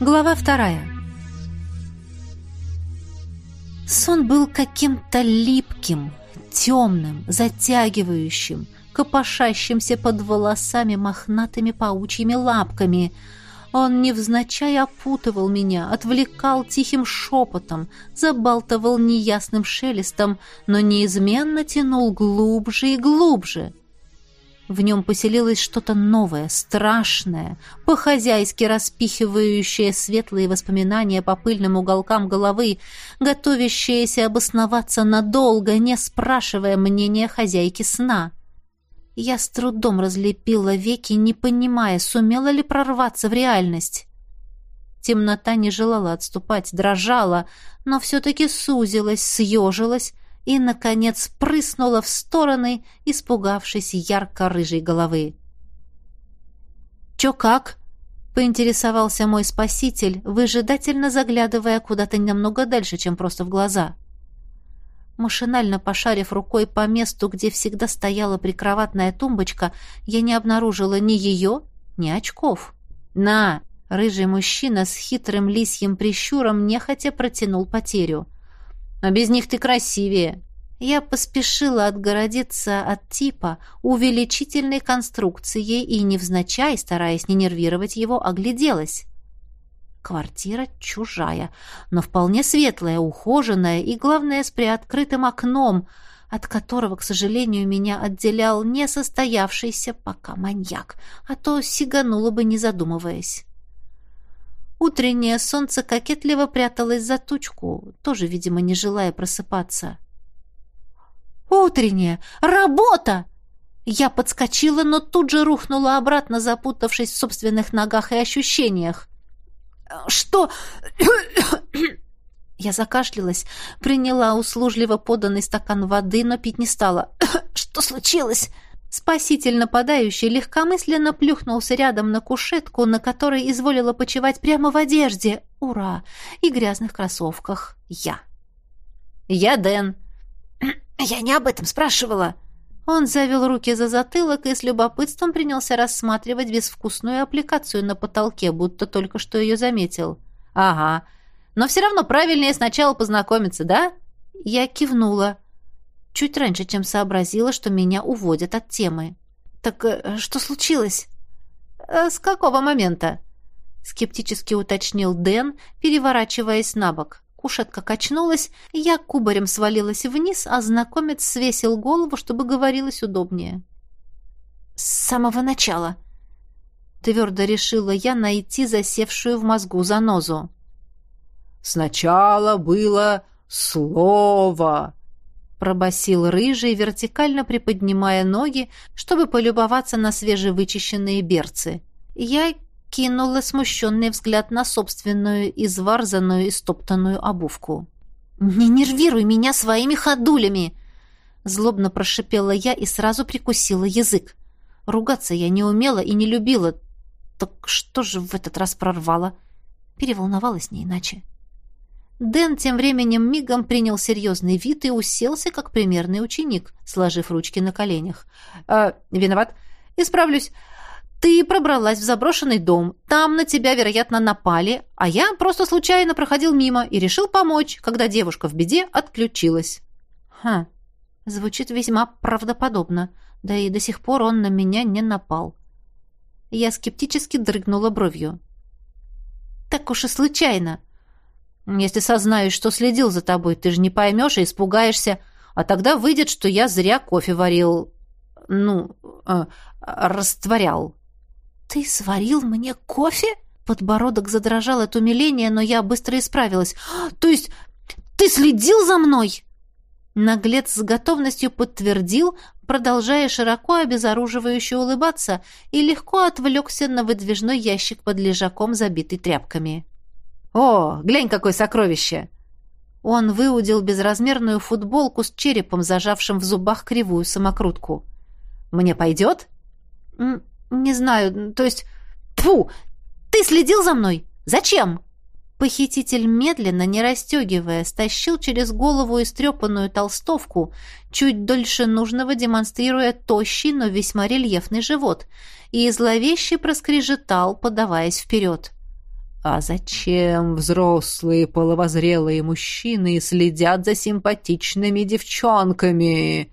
Глава вторая. Сон был каким-то липким, темным, затягивающим, копошащимся под волосами мохнатыми паучьими лапками. Он невзначай опутывал меня, отвлекал тихим шепотом, забалтывал неясным шелестом, но неизменно тянул глубже и глубже — в нем поселилось что-то новое, страшное, по-хозяйски распихивающее светлые воспоминания по пыльным уголкам головы, готовящееся обосноваться надолго, не спрашивая мнения хозяйки сна. Я с трудом разлепила веки, не понимая, сумела ли прорваться в реальность. Темнота не желала отступать, дрожала, но все-таки сузилась, съежилась, и, наконец, прыснула в стороны, испугавшись ярко-рыжей головы. «Чё как?» — поинтересовался мой спаситель, выжидательно заглядывая куда-то немного дальше, чем просто в глаза. Машинально пошарив рукой по месту, где всегда стояла прикроватная тумбочка, я не обнаружила ни ее, ни очков. «На!» — рыжий мужчина с хитрым лисьим прищуром нехотя протянул потерю — а без них ты красивее. Я поспешила отгородиться от типа увеличительной конструкцией и, невзначай, стараясь не нервировать его, огляделась. Квартира чужая, но вполне светлая, ухоженная и, главное, с приоткрытым окном, от которого, к сожалению, меня отделял несостоявшийся пока маньяк, а то сиганула бы, не задумываясь. Утреннее солнце кокетливо пряталось за тучку, тоже, видимо, не желая просыпаться. «Утреннее! Работа!» Я подскочила, но тут же рухнула обратно, запутавшись в собственных ногах и ощущениях. «Что?» Я закашлялась, приняла услужливо поданный стакан воды, но пить не стала. «Что случилось?» Спаситель нападающий легкомысленно плюхнулся рядом на кушетку, на которой изволила почивать прямо в одежде. Ура! И грязных кроссовках. Я. «Я Дэн». «Я не об этом спрашивала». Он завел руки за затылок и с любопытством принялся рассматривать безвкусную аппликацию на потолке, будто только что ее заметил. «Ага. Но все равно правильнее сначала познакомиться, да?» Я кивнула чуть раньше, чем сообразила, что меня уводят от темы. «Так э, что случилось?» «Э, «С какого момента?» Скептически уточнил Дэн, переворачиваясь на бок. Кушетка качнулась, я кубарем свалилась вниз, а знакомец свесил голову, чтобы говорилось удобнее. «С самого начала», — твердо решила я найти засевшую в мозгу занозу. «Сначала было слово», пробасил рыжий, вертикально приподнимая ноги, чтобы полюбоваться на свежевычищенные берцы. Я кинула смущенный взгляд на собственную изварзанную и стоптанную обувку. «Не нервируй меня своими ходулями!» Злобно прошипела я и сразу прикусила язык. Ругаться я не умела и не любила. Так что же в этот раз прорвала? Переволновалась не иначе. Дэн тем временем мигом принял серьезный вид и уселся, как примерный ученик, сложив ручки на коленях. «Э, «Виноват. Исправлюсь. Ты пробралась в заброшенный дом. Там на тебя, вероятно, напали, а я просто случайно проходил мимо и решил помочь, когда девушка в беде отключилась». «Хм, звучит весьма правдоподобно. Да и до сих пор он на меня не напал». Я скептически дрыгнула бровью. «Так уж и случайно», если сознаюсь, что следил за тобой, ты же не поймешь и испугаешься, а тогда выйдет, что я зря кофе варил, ну, э, растворял». «Ты сварил мне кофе?» Подбородок задрожал от умиления, но я быстро исправилась. «А, «То есть ты следил за мной?» Наглец с готовностью подтвердил, продолжая широко обезоруживающе улыбаться, и легко отвлекся на выдвижной ящик под лежаком, забитый тряпками. «О, глянь, какое сокровище!» Он выудил безразмерную футболку с черепом, зажавшим в зубах кривую самокрутку. «Мне пойдет?» «Не знаю, то есть...» Фу! Ты следил за мной? Зачем?» Похититель медленно, не расстегивая, стащил через голову истрепанную толстовку, чуть дольше нужного демонстрируя тощий, но весьма рельефный живот, и зловеще проскрежетал, подаваясь вперед. А зачем взрослые половозрелые мужчины следят за симпатичными девчонками?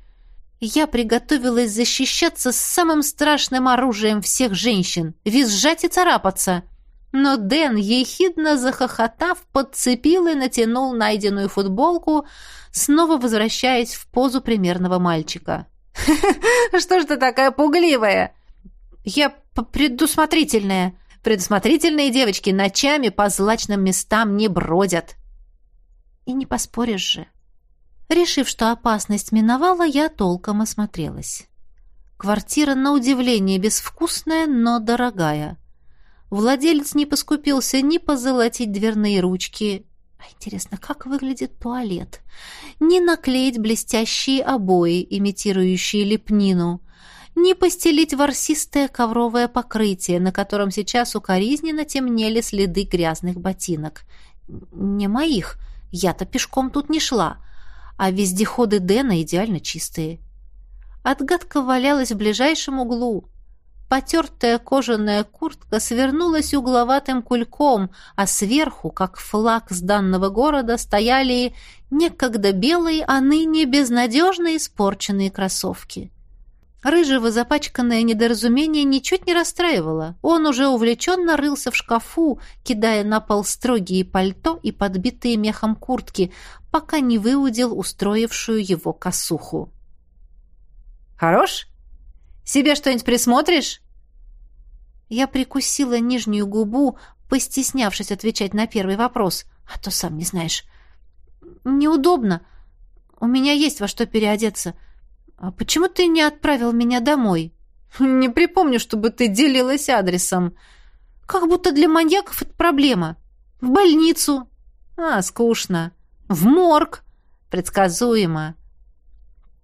Я приготовилась защищаться с самым страшным оружием всех женщин — визжать и царапаться. Но Дэн, ехидно захохотав, подцепил и натянул найденную футболку, снова возвращаясь в позу примерного мальчика. «Что ж ты такая пугливая?» «Я предусмотрительная», Предусмотрительные девочки ночами по злачным местам не бродят. И не поспоришь же. Решив, что опасность миновала, я толком осмотрелась. Квартира, на удивление, безвкусная, но дорогая. Владелец не поскупился ни позолотить дверные ручки. А интересно, как выглядит туалет? Ни наклеить блестящие обои, имитирующие лепнину не постелить ворсистое ковровое покрытие, на котором сейчас укоризненно темнели следы грязных ботинок. Не моих, я-то пешком тут не шла, а вездеходы Дэна идеально чистые. Отгадка валялась в ближайшем углу. Потертая кожаная куртка свернулась угловатым кульком, а сверху, как флаг с данного города, стояли некогда белые, а ныне безнадежно испорченные кроссовки. Рыжего запачканное недоразумение ничуть не расстраивало. Он уже увлеченно рылся в шкафу, кидая на пол строгие пальто и подбитые мехом куртки, пока не выудил устроившую его косуху. «Хорош? Себе что-нибудь присмотришь?» Я прикусила нижнюю губу, постеснявшись отвечать на первый вопрос, а то сам не знаешь. «Неудобно. У меня есть во что переодеться». «А почему ты не отправил меня домой?» «Не припомню, чтобы ты делилась адресом. Как будто для маньяков это проблема. В больницу. А, скучно. В морг. Предсказуемо».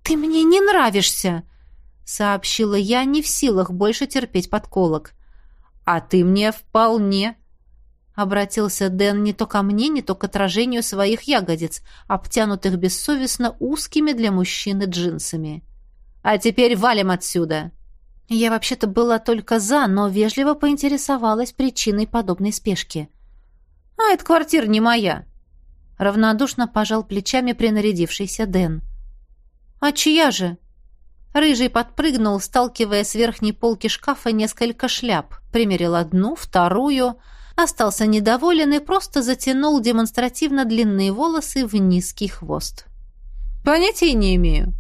«Ты мне не нравишься», — сообщила я, не в силах больше терпеть подколок. «А ты мне вполне», Обратился Дэн не то ко мне, не то к отражению своих ягодиц, обтянутых бессовестно узкими для мужчины джинсами. «А теперь валим отсюда!» Я вообще-то была только за, но вежливо поинтересовалась причиной подобной спешки. «А, эта квартира не моя!» Равнодушно пожал плечами принарядившийся Дэн. «А чья же?» Рыжий подпрыгнул, сталкивая с верхней полки шкафа несколько шляп. Примерил одну, вторую остался недоволен и просто затянул демонстративно длинные волосы в низкий хвост. «Понятия не имею».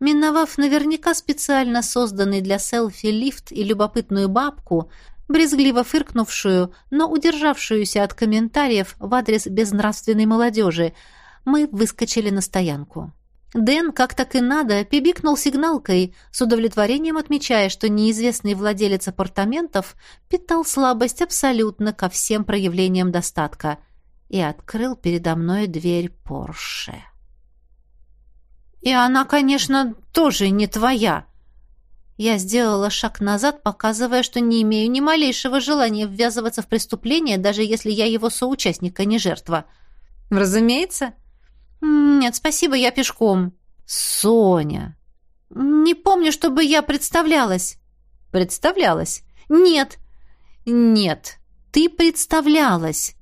Миновав наверняка специально созданный для селфи лифт и любопытную бабку, брезгливо фыркнувшую, но удержавшуюся от комментариев в адрес безнравственной молодежи, мы выскочили на стоянку. Дэн, как так и надо, пибикнул сигналкой, с удовлетворением отмечая, что неизвестный владелец апартаментов питал слабость абсолютно ко всем проявлениям достатка и открыл передо мной дверь Порше. «И она, конечно, тоже не твоя», я сделала шаг назад, показывая, что не имею ни малейшего желания ввязываться в преступление, даже если я его соучастник, а не жертва. «Разумеется», «Нет, спасибо, я пешком». «Соня!» «Не помню, чтобы я представлялась». «Представлялась?» «Нет». «Нет, ты представлялась».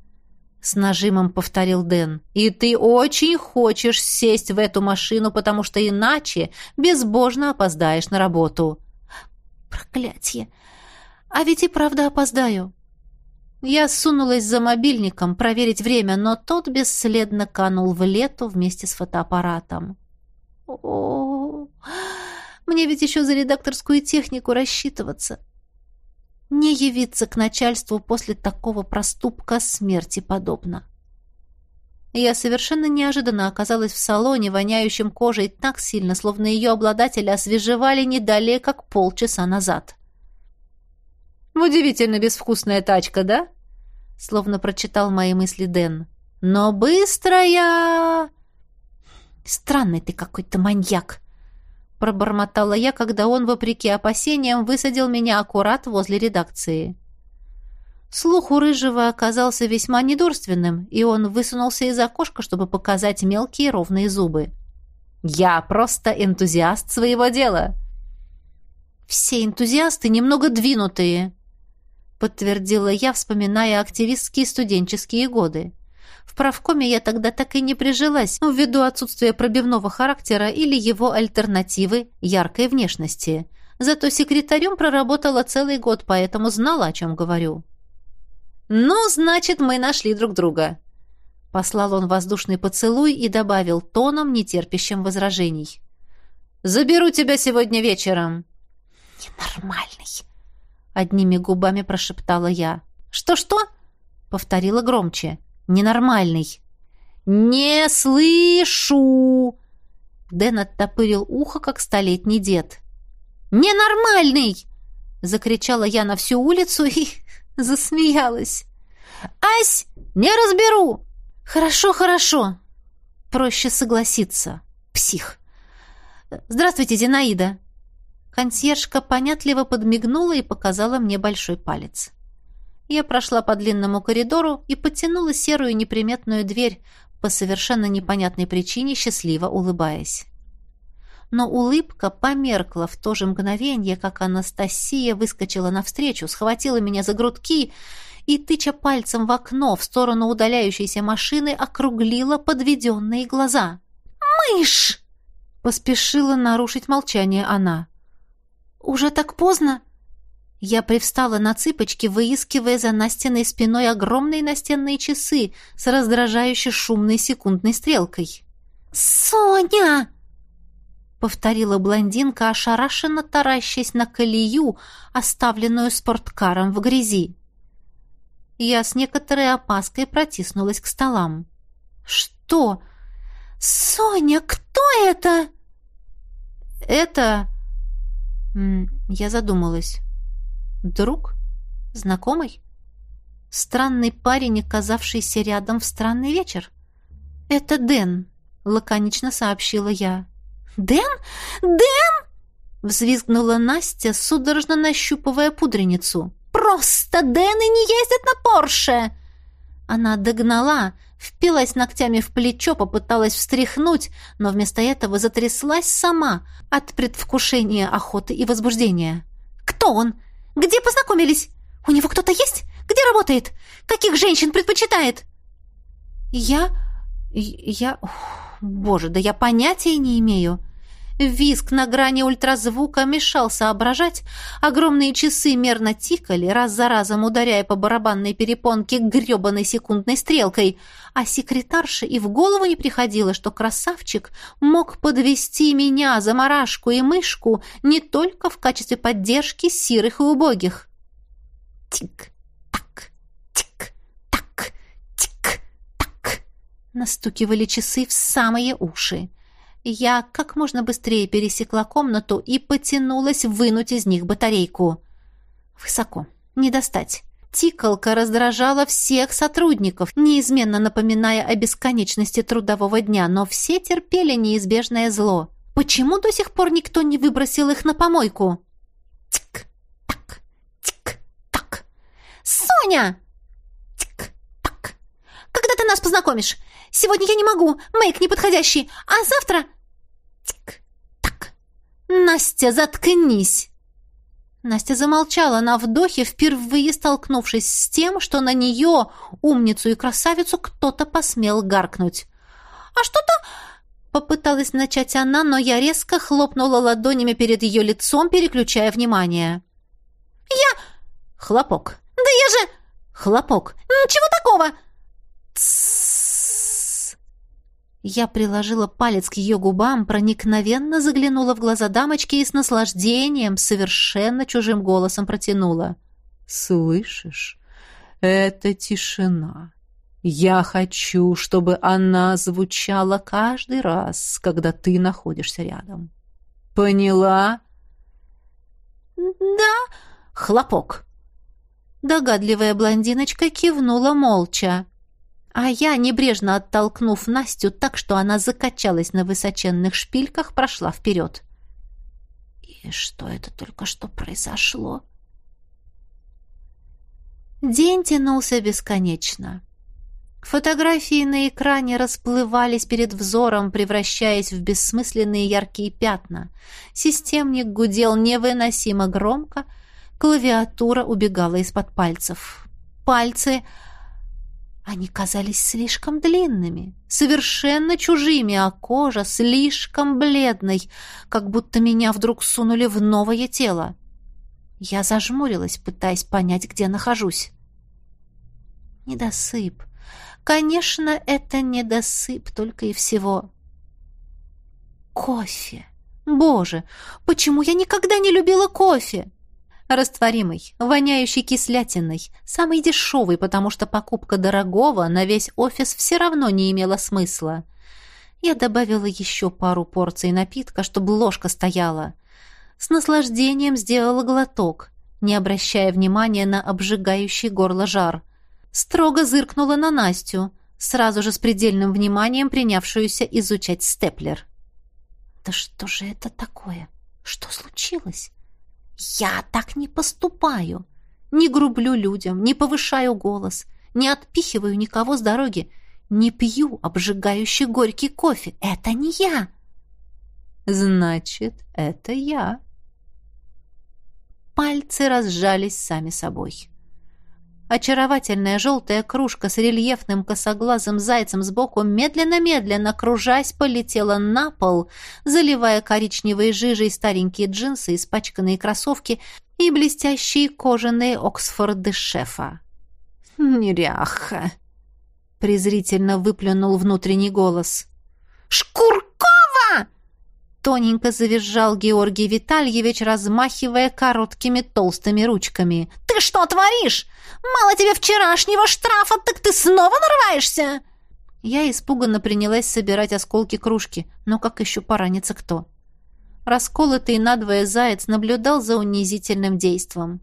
С нажимом повторил Дэн. «И ты очень хочешь сесть в эту машину, потому что иначе безбожно опоздаешь на работу». «Проклятье! А ведь и правда опоздаю». Я сунулась за мобильником проверить время, но тот бесследно канул в лету вместе с фотоаппаратом. О, мне ведь еще за редакторскую технику рассчитываться. Не явиться к начальству после такого проступка смерти подобно. Я совершенно неожиданно оказалась в салоне, воняющем кожей так сильно, словно ее обладатели освежевали не далее, как полчаса назад. «Удивительно безвкусная тачка, да?» Словно прочитал мои мысли Дэн. «Но быстрая...» «Странный ты какой-то маньяк!» Пробормотала я, когда он, вопреки опасениям, высадил меня аккурат возле редакции. Слух у Рыжего оказался весьма недурственным, и он высунулся из окошка, чтобы показать мелкие ровные зубы. «Я просто энтузиаст своего дела!» «Все энтузиасты немного двинутые», подтвердила я, вспоминая активистские студенческие годы. В правкоме я тогда так и не прижилась, ввиду отсутствия пробивного характера или его альтернативы яркой внешности. Зато секретарем проработала целый год, поэтому знала, о чем говорю. «Ну, значит, мы нашли друг друга», Послал он воздушный поцелуй и добавил тоном, нетерпящим возражений. «Заберу тебя сегодня вечером». «Ненормальный», — одними губами прошептала я. «Что-что?» — повторила громче. «Ненормальный». «Не слышу!» Дэн оттопырил ухо, как столетний дед. «Ненормальный!» — закричала я на всю улицу и засмеялась. «Ась, не разберу!» «Хорошо, хорошо!» Проще согласиться. Псих. «Здравствуйте, Зинаида!» Консьержка понятливо подмигнула и показала мне большой палец. Я прошла по длинному коридору и подтянула серую неприметную дверь, по совершенно непонятной причине счастливо улыбаясь. Но улыбка померкла в то же мгновение, как Анастасия выскочила навстречу, схватила меня за грудки и, тыча пальцем в окно в сторону удаляющейся машины, округлила подведенные глаза. «Мышь!» — поспешила нарушить молчание она. «Уже так поздно?» Я привстала на цыпочки, выискивая за Настиной спиной огромные настенные часы с раздражающе шумной секундной стрелкой. «Соня!» — повторила блондинка, ошарашенно таращась на колею, оставленную спорткаром в грязи. Я с некоторой опаской протиснулась к столам. «Что? Соня, кто это?» «Это...» Я задумалась. «Друг? Знакомый? Странный парень, оказавшийся рядом в странный вечер?» «Это Дэн», — лаконично сообщила я. «Дэн? Дэн?» — взвизгнула Настя, судорожно нащупывая пудреницу. Просто Дэн и не ездит на Порше!» Она догнала, впилась ногтями в плечо, попыталась встряхнуть, но вместо этого затряслась сама от предвкушения охоты и возбуждения. «Кто он? Где познакомились? У него кто-то есть? Где работает? Каких женщин предпочитает?» «Я... я... Боже, да я понятия не имею!» Виск на грани ультразвука мешал соображать. Огромные часы мерно тикали, раз за разом ударяя по барабанной перепонке гребаной секундной стрелкой, а секретарше и в голову не приходило, что красавчик мог подвести меня, заморашку и мышку, не только в качестве поддержки сирых и убогих. Тик-так, тик-так, тик-так. Настукивали часы в самые уши. Я как можно быстрее пересекла комнату и потянулась вынуть из них батарейку. Высоко. Не достать. Тикалка раздражала всех сотрудников, неизменно напоминая о бесконечности трудового дня, но все терпели неизбежное зло. Почему до сих пор никто не выбросил их на помойку? Тик-так, тик-так. «Соня!» Тик-так. «Когда ты нас познакомишь? Сегодня я не могу, мейк неподходящий, а завтра...» Тик-так. «Настя, заткнись!» Настя замолчала на вдохе, впервые столкнувшись с тем, что на нее, умницу и красавицу, кто-то посмел гаркнуть. «А что-то...» — попыталась начать она, но я резко хлопнула ладонями перед ее лицом, переключая внимание. «Я...» — хлопок. «Да я же...» — хлопок. «Ничего такого!» «Тссс!» Я приложила палец к ее губам, проникновенно заглянула в глаза дамочки и с наслаждением, совершенно чужим голосом протянула. «Слышишь? Это тишина. Я хочу, чтобы она звучала каждый раз, когда ты находишься рядом. Поняла?» «Да!» — хлопок. Догадливая блондиночка кивнула молча. А я, небрежно оттолкнув Настю так, что она закачалась на высоченных шпильках, прошла вперед. И что это только что произошло? День тянулся бесконечно. Фотографии на экране расплывались перед взором, превращаясь в бессмысленные яркие пятна. Системник гудел невыносимо громко, Клавиатура убегала из-под пальцев. Пальцы... Они казались слишком длинными, совершенно чужими, а кожа слишком бледной, как будто меня вдруг сунули в новое тело. Я зажмурилась, пытаясь понять, где нахожусь. Недосып. Конечно, это недосып только и всего. Кофе. Боже, почему я никогда не любила кофе? Растворимый, воняющий кислятиной, самый дешевый, потому что покупка дорогого на весь офис все равно не имела смысла. Я добавила еще пару порций напитка, чтобы ложка стояла. С наслаждением сделала глоток, не обращая внимания на обжигающий горло жар. Строго зыркнула на Настю, сразу же с предельным вниманием принявшуюся изучать степлер. «Да что же это такое? Что случилось?» Я так не поступаю. Не грублю людям, не повышаю голос, не отпихиваю никого с дороги, не пью обжигающий горький кофе. Это не я. Значит, это я. Пальцы разжались сами собой. Очаровательная желтая кружка с рельефным косоглазым зайцем сбоку медленно-медленно, кружась, полетела на пол, заливая коричневой жижей старенькие джинсы, испачканные кроссовки и блестящие кожаные Оксфорды шефа. «Неряха!» — презрительно выплюнул внутренний голос. «Шкуркова!» Тоненько завизжал Георгий Витальевич, размахивая короткими толстыми ручками. «Ты что творишь? Мало тебе вчерашнего штрафа, так ты снова нарываешься!» Я испуганно принялась собирать осколки кружки, но как еще поранится кто? Расколотый надвое заяц наблюдал за унизительным действом.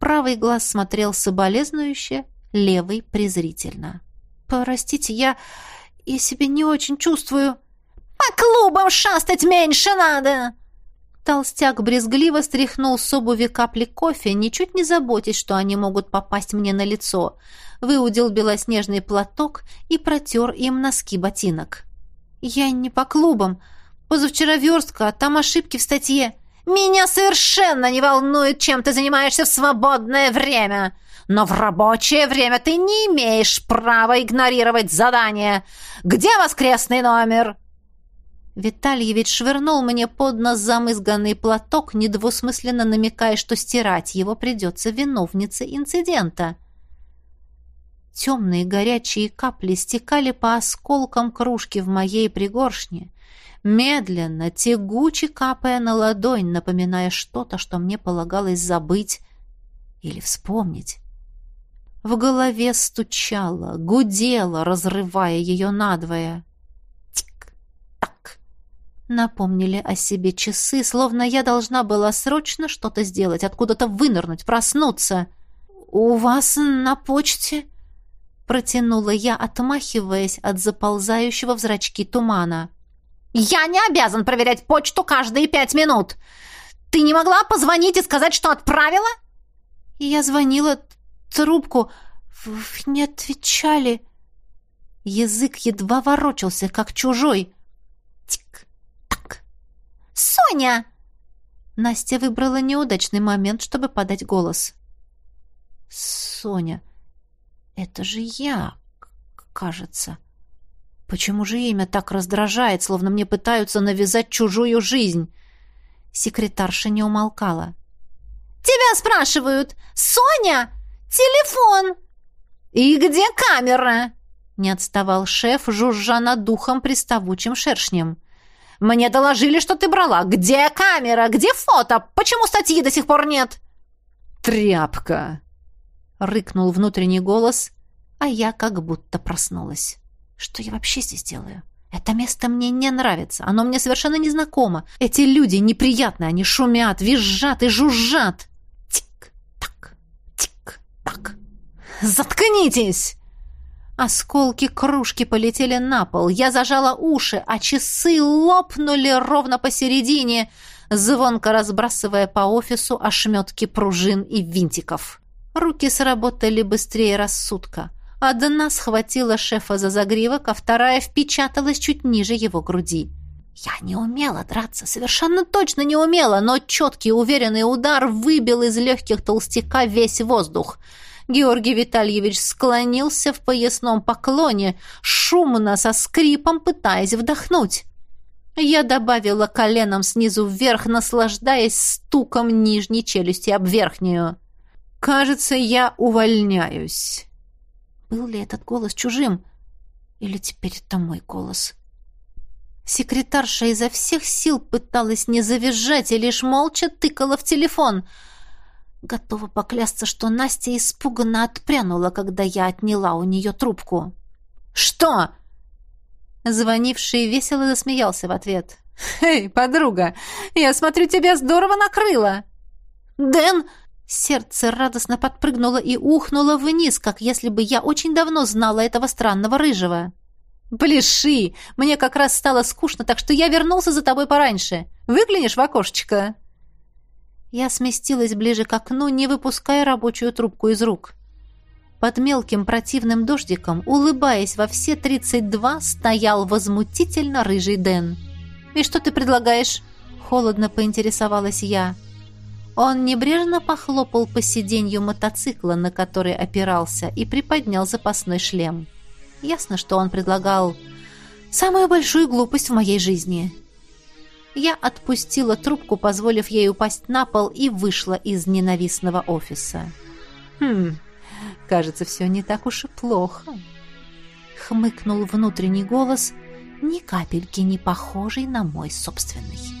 Правый глаз смотрел соболезнующе, левый — презрительно. «Простите, я... я себя не очень чувствую...» «По клубам шастать меньше надо!» Толстяк брезгливо стряхнул с обуви капли кофе, ничуть не заботясь, что они могут попасть мне на лицо. Выудил белоснежный платок и протер им носки ботинок. «Я не по клубам. Позавчера верстка, а там ошибки в статье». «Меня совершенно не волнует, чем ты занимаешься в свободное время. Но в рабочее время ты не имеешь права игнорировать задание. Где воскресный номер?» Витальевич швырнул мне под нос замызганный платок, недвусмысленно намекая, что стирать его придется виновнице инцидента. Темные горячие капли стекали по осколкам кружки в моей пригоршне, медленно, тягуче капая на ладонь, напоминая что-то, что мне полагалось забыть или вспомнить. В голове стучало, гудело, разрывая ее надвое. Напомнили о себе часы, словно я должна была срочно что-то сделать, откуда-то вынырнуть, проснуться. «У вас на почте?» Протянула я, отмахиваясь от заползающего в зрачки тумана. «Я не обязан проверять почту каждые пять минут! Ты не могла позвонить и сказать, что отправила?» Я звонила трубку. Не отвечали. Язык едва ворочался, как чужой. Тик, «Соня!» Настя выбрала неудачный момент, чтобы подать голос. «Соня, это же я, кажется. Почему же имя так раздражает, словно мне пытаются навязать чужую жизнь?» Секретарша не умолкала. «Тебя спрашивают! Соня! Телефон!» «И где камера?» Не отставал шеф, жужжа над духом приставучим шершнем. Мне доложили, что ты брала. Где камера? Где фото? Почему статьи до сих пор нет?» «Тряпка!» — рыкнул внутренний голос, а я как будто проснулась. «Что я вообще здесь делаю?» Это место мне не нравится, оно мне совершенно незнакомо. Эти люди неприятные, они шумят, визжат и жужжат. Тик-так, тик-так. Заткнитесь! Осколки кружки полетели на пол. Я зажала уши, а часы лопнули ровно посередине, звонко разбрасывая по офису ошметки пружин и винтиков. Руки сработали быстрее рассудка. Одна схватила шефа за загривок, а вторая впечаталась чуть ниже его груди. Я не умела драться, совершенно точно не умела, но четкий уверенный удар выбил из легких толстяка весь воздух. Георгий Витальевич склонился в поясном поклоне, шумно, со скрипом пытаясь вдохнуть. Я добавила коленом снизу вверх, наслаждаясь стуком нижней челюсти об верхнюю. «Кажется, я увольняюсь». Был ли этот голос чужим? Или теперь это мой голос?» Секретарша изо всех сил пыталась не завизжать и лишь молча тыкала в телефон. Готова поклясться, что Настя испуганно отпрянула, когда я отняла у нее трубку. «Что?» Звонивший весело засмеялся в ответ. «Эй, подруга, я смотрю, тебя здорово накрыло!» «Дэн!» Сердце радостно подпрыгнуло и ухнуло вниз, как если бы я очень давно знала этого странного рыжего. «Пляши! Мне как раз стало скучно, так что я вернулся за тобой пораньше. Выглянешь в окошечко?» Я сместилась ближе к окну, не выпуская рабочую трубку из рук. Под мелким противным дождиком, улыбаясь во все тридцать два, стоял возмутительно рыжий Дэн. «И что ты предлагаешь?» — холодно поинтересовалась я. Он небрежно похлопал по сиденью мотоцикла, на который опирался, и приподнял запасной шлем. — Ясно, что он предлагал самую большую глупость в моей жизни. Я отпустила трубку, позволив ей упасть на пол, и вышла из ненавистного офиса. «Хм, кажется, все не так уж и плохо», — хмыкнул внутренний голос, ни капельки не похожий на мой собственный.